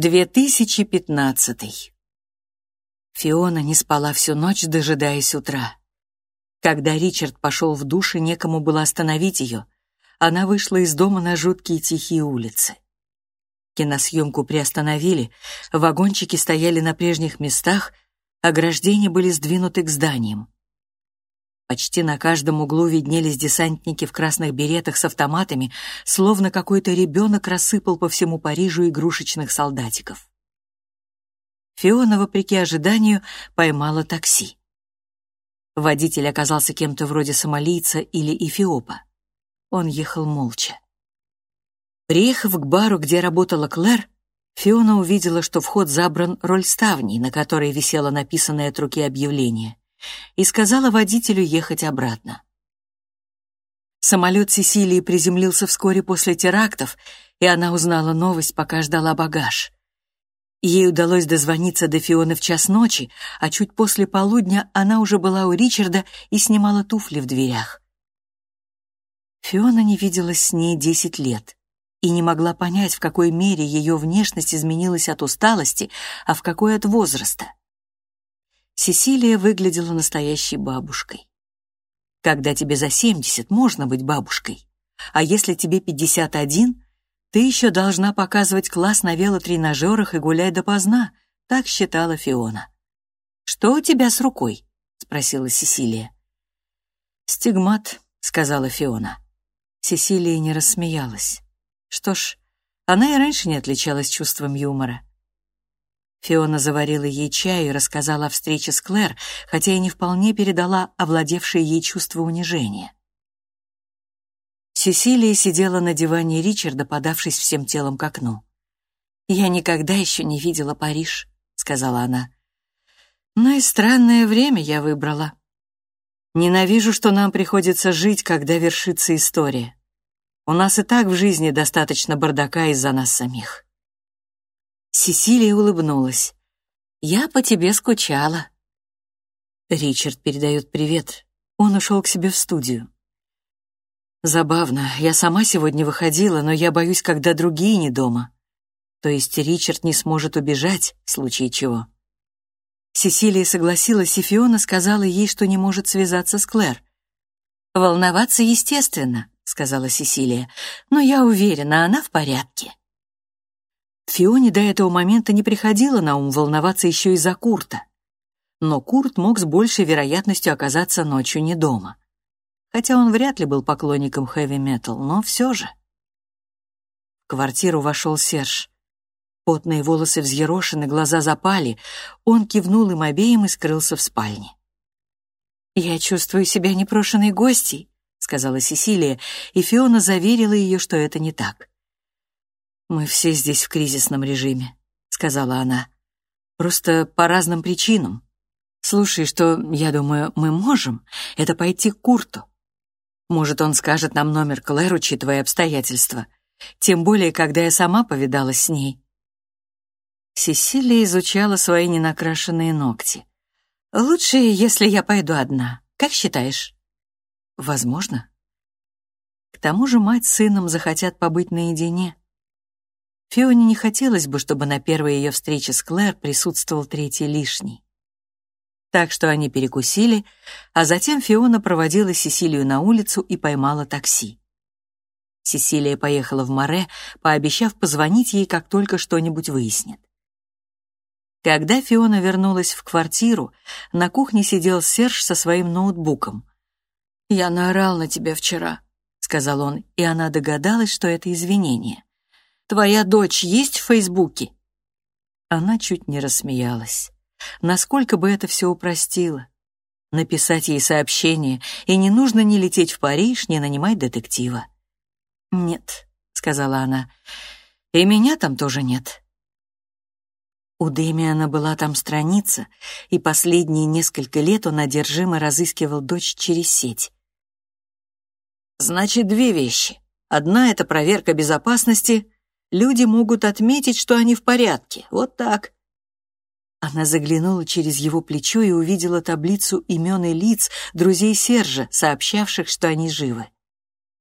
2015. Фиона не спала всю ночь, дожидаясь утра. Когда Ричард пошел в душ, и некому было остановить ее, она вышла из дома на жуткие тихие улицы. Киносъемку приостановили, вагончики стояли на прежних местах, ограждения были сдвинуты к зданиям. Почти на каждом углу виднелись десантники в красных беретах с автоматами, словно какой-то ребенок рассыпал по всему Парижу игрушечных солдатиков. Фиона, вопреки ожиданию, поймала такси. Водитель оказался кем-то вроде сомалийца или эфиопа. Он ехал молча. Приехав к бару, где работала Клэр, Фиона увидела, что вход забран роль ставней, на которой висело написанное от руки объявление и сказала водителю ехать обратно. Самолет Сесилии приземлился вскоре после терактов, и она узнала новость, пока ждала багаж. Ей удалось дозвониться до Фионы в час ночи, а чуть после полудня она уже была у Ричарда и снимала туфли в дверях. Фиона не виделась с ней десять лет и не могла понять, в какой мере ее внешность изменилась от усталости, а в какой от возраста. Сесилия выглядела настоящей бабушкой. Когда тебе за 70, можно быть бабушкой. А если тебе 51, ты еще должна показывать класс на велотренажерах и гулять допоздна, так считала Фиона. «Что у тебя с рукой?» — спросила Сесилия. «Стигмат», — сказала Фиона. Сесилия не рассмеялась. Что ж, она и раньше не отличалась чувством юмора. Фиона заварила ей чай и рассказала о встрече с Клэр, хотя и не вполне передала овладевшее ей чувство унижения. Сесилия сидела на диване Ричарда, подавшись всем телом к окну. «Я никогда еще не видела Париж», — сказала она. «Но и странное время я выбрала. Ненавижу, что нам приходится жить, когда вершится история. У нас и так в жизни достаточно бардака из-за нас самих». Сесилия улыбнулась. «Я по тебе скучала». Ричард передает привет. Он ушел к себе в студию. Забавно, я сама сегодня выходила, но я боюсь, когда другие не дома. То есть Ричард не сможет убежать, в случае чего. Сесилия согласилась, и Фиона сказала ей, что не может связаться с Клэр. «Волноваться естественно», — сказала Сесилия, «но я уверена, она в порядке». Фионе до этого момента не приходило на ум волноваться еще из-за Курта. Но Курт мог с большей вероятностью оказаться ночью не дома. Хотя он вряд ли был поклонником хэви-метал, но все же. В квартиру вошел Серж. Потные волосы взъерошены, глаза запали. Он кивнул им обеим и скрылся в спальне. «Я чувствую себя непрошенной гостьей», — сказала Сесилия, и Фиона заверила ее, что это не так. «Мы все здесь в кризисном режиме», — сказала она. «Просто по разным причинам. Слушай, что, я думаю, мы можем, это пойти к Курту. Может, он скажет нам номер Клэр, учитывая обстоятельства. Тем более, когда я сама повидалась с ней». Сесилия изучала свои ненакрашенные ногти. «Лучше, если я пойду одна. Как считаешь?» «Возможно». К тому же мать с сыном захотят побыть наедине. Фионе не хотелось бы, чтобы на первой ее встрече с Клэр присутствовал третий лишний. Так что они перекусили, а затем Фиона проводила Сесилию на улицу и поймала такси. Сесилия поехала в Море, пообещав позвонить ей, как только что-нибудь выяснит. Когда Фиона вернулась в квартиру, на кухне сидел Серж со своим ноутбуком. «Я наорал на тебя вчера», — сказал он, и она догадалась, что это извинение. Твоя дочь есть в Фейсбуке?» Она чуть не рассмеялась. Насколько бы это все упростило. Написать ей сообщение, и не нужно ни лететь в Париж, ни нанимать детектива. «Нет», — сказала она, — «и меня там тоже нет». У Дэмиана была там страница, и последние несколько лет он одержимо разыскивал дочь через сеть. «Значит, две вещи. Одна — это проверка безопасности, люди могут отметить, что они в порядке. Вот так. Она заглянула через его плечо и увидела таблицу имен и лиц друзей Сержа, сообщавших, что они живы.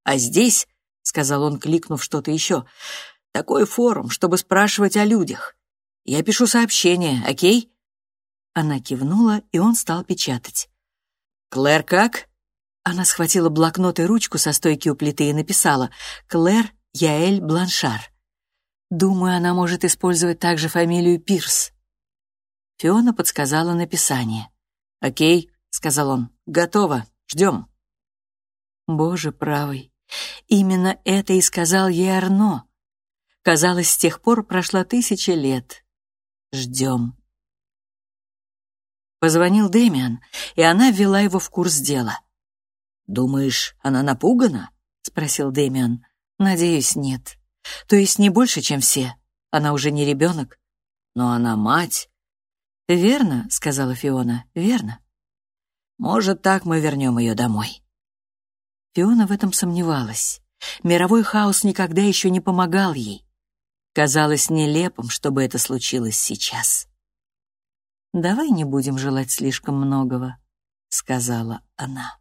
«А здесь», — сказал он, кликнув что-то еще, — «такой форум, чтобы спрашивать о людях. Я пишу сообщение, окей?» Она кивнула, и он стал печатать. «Клэр как?» Она схватила блокнот и ручку со стойки у плиты и написала «Клэр Яэль Бланшар». Думаю, она может использовать также фамилию Пирс. Фиона подсказала написание. «Окей», — сказал он, — «готово, ждем». Боже правый, именно это и сказал ей Арно. Казалось, с тех пор прошла тысяча лет. Ждем. Позвонил Дэмиан, и она ввела его в курс дела. «Думаешь, она напугана?» — спросил Дэмиан. «Надеюсь, нет. То есть не больше, чем все. Она уже не ребенок. Но она мать». «Верно», — сказала Фиона, — «верно». «Может, так мы вернем ее домой». Фиона в этом сомневалась. Мировой хаос никогда еще не помогал ей. Казалось нелепым, чтобы это случилось сейчас. «Давай не будем желать слишком многого», — сказала она.